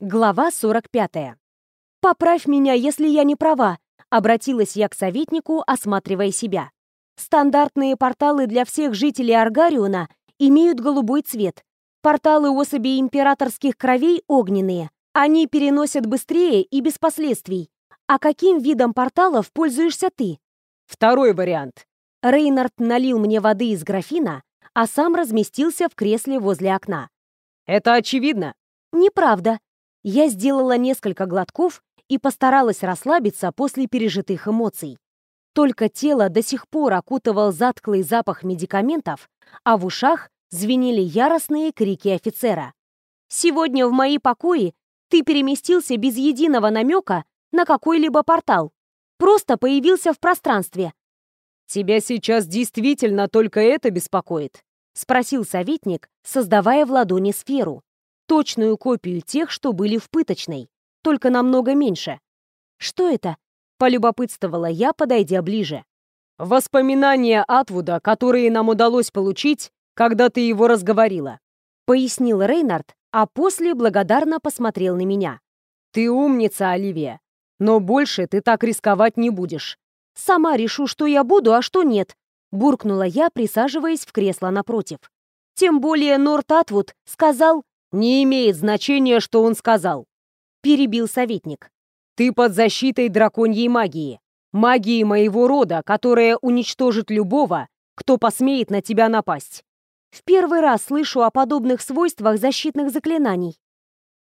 Глава 45. «Поправь меня, если я не права», — обратилась я к советнику, осматривая себя. «Стандартные порталы для всех жителей Аргариона имеют голубой цвет. Порталы особей императорских кровей огненные. Они переносят быстрее и без последствий. А каким видом порталов пользуешься ты?» Второй вариант. Рейнард налил мне воды из графина, а сам разместился в кресле возле окна. Это очевидно. Неправда. Я сделала несколько глотков и постаралась расслабиться после пережитых эмоций. Только тело до сих пор окутывал затклый запах медикаментов, а в ушах звенели яростные крики офицера. «Сегодня в мои покои ты переместился без единого намека на какой-либо портал. Просто появился в пространстве». «Тебя сейчас действительно только это беспокоит?» — спросил советник, создавая в ладони сферу точную копию тех, что были в пыточной, только намного меньше. «Что это?» — полюбопытствовала я, подойдя ближе. «Воспоминания Атвуда, которые нам удалось получить, когда ты его разговорила», — пояснил Рейнард, а после благодарно посмотрел на меня. «Ты умница, Оливия, но больше ты так рисковать не будешь». «Сама решу, что я буду, а что нет», — буркнула я, присаживаясь в кресло напротив. «Тем более Норт Атвуд сказал, «Не имеет значения, что он сказал», — перебил советник. «Ты под защитой драконьей магии, магии моего рода, которая уничтожит любого, кто посмеет на тебя напасть». В первый раз слышу о подобных свойствах защитных заклинаний.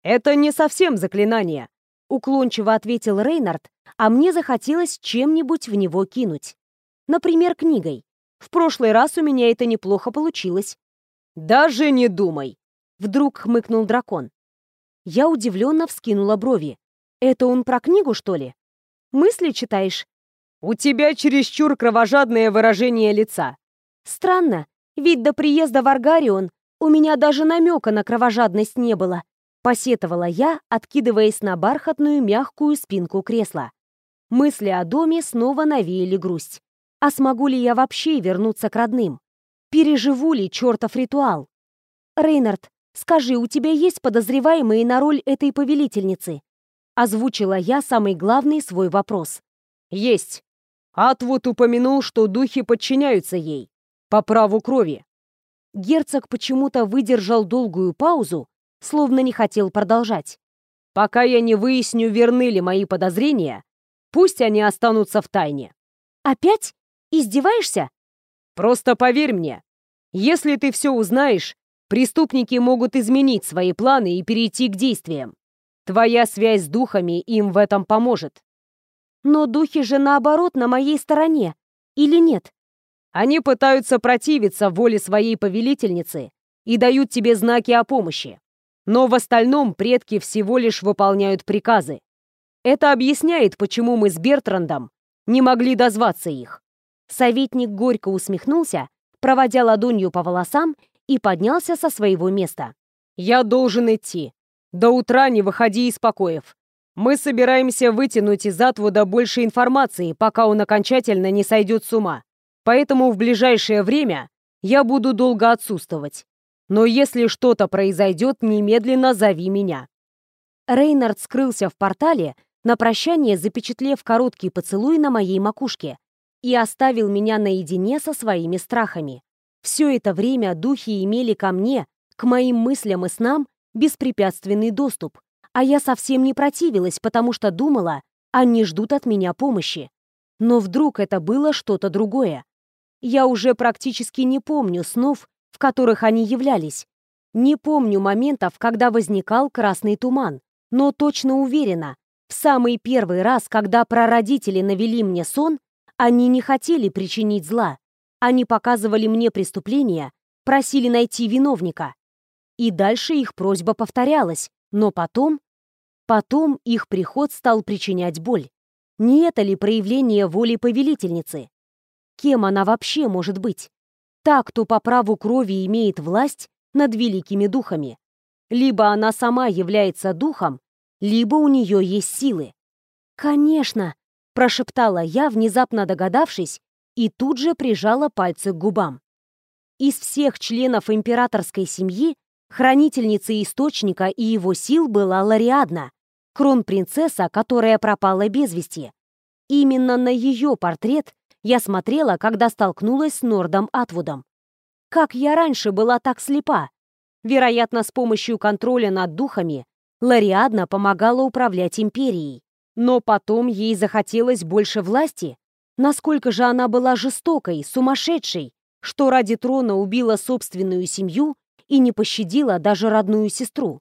«Это не совсем заклинание», — уклончиво ответил Рейнард, а мне захотелось чем-нибудь в него кинуть. Например, книгой. В прошлый раз у меня это неплохо получилось. «Даже не думай», Вдруг хмыкнул дракон. Я удивленно вскинула брови. Это он про книгу, что ли? Мысли читаешь? У тебя чересчур кровожадное выражение лица. Странно, ведь до приезда в Аргарион у меня даже намека на кровожадность не было. Посетовала я, откидываясь на бархатную мягкую спинку кресла. Мысли о доме снова навеяли грусть. А смогу ли я вообще вернуться к родным? Переживу ли чертов ритуал? Рейнард, Скажи, у тебя есть подозреваемые на роль этой повелительницы?» Озвучила я самый главный свой вопрос. «Есть. Атвуд упомянул, что духи подчиняются ей. По праву крови». Герцог почему-то выдержал долгую паузу, словно не хотел продолжать. «Пока я не выясню, верны ли мои подозрения, пусть они останутся в тайне». «Опять? Издеваешься?» «Просто поверь мне. Если ты все узнаешь, Преступники могут изменить свои планы и перейти к действиям. Твоя связь с духами им в этом поможет. Но духи же наоборот на моей стороне. Или нет? Они пытаются противиться воле своей повелительницы и дают тебе знаки о помощи. Но в остальном предки всего лишь выполняют приказы. Это объясняет, почему мы с Бертрандом не могли дозваться их. Советник горько усмехнулся, проводя ладонью по волосам и поднялся со своего места. «Я должен идти. До утра не выходи из покоев. Мы собираемся вытянуть из Атвуда больше информации, пока он окончательно не сойдет с ума. Поэтому в ближайшее время я буду долго отсутствовать. Но если что-то произойдет, немедленно зови меня». Рейнард скрылся в портале, на прощание запечатлев короткий поцелуй на моей макушке, и оставил меня наедине со своими страхами. Все это время духи имели ко мне, к моим мыслям и снам, беспрепятственный доступ, а я совсем не противилась, потому что думала, они ждут от меня помощи. Но вдруг это было что-то другое. Я уже практически не помню снов, в которых они являлись. Не помню моментов, когда возникал красный туман, но точно уверена, в самый первый раз, когда прародители навели мне сон, они не хотели причинить зла. Они показывали мне преступления, просили найти виновника. И дальше их просьба повторялась, но потом... Потом их приход стал причинять боль. Не это ли проявление воли повелительницы? Кем она вообще может быть? Та, кто по праву крови имеет власть над великими духами. Либо она сама является духом, либо у нее есть силы. «Конечно!» – прошептала я, внезапно догадавшись, и тут же прижала пальцы к губам. Из всех членов императорской семьи Хранительницей источника и его сил была Лариадна, кронпринцесса, которая пропала без вести. Именно на ее портрет я смотрела, когда столкнулась с Нордом Атвудом. Как я раньше была так слепа? Вероятно, с помощью контроля над духами Лариадна помогала управлять империей. Но потом ей захотелось больше власти. Насколько же она была жестокой, сумасшедшей, что ради трона убила собственную семью и не пощадила даже родную сестру.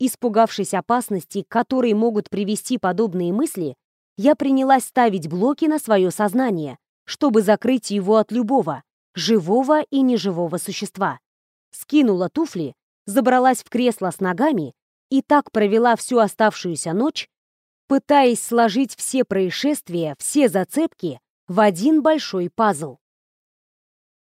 Испугавшись опасности, к которой могут привести подобные мысли, я принялась ставить блоки на свое сознание, чтобы закрыть его от любого, живого и неживого существа. Скинула туфли, забралась в кресло с ногами и так провела всю оставшуюся ночь, пытаясь сложить все происшествия, все зацепки в один большой пазл.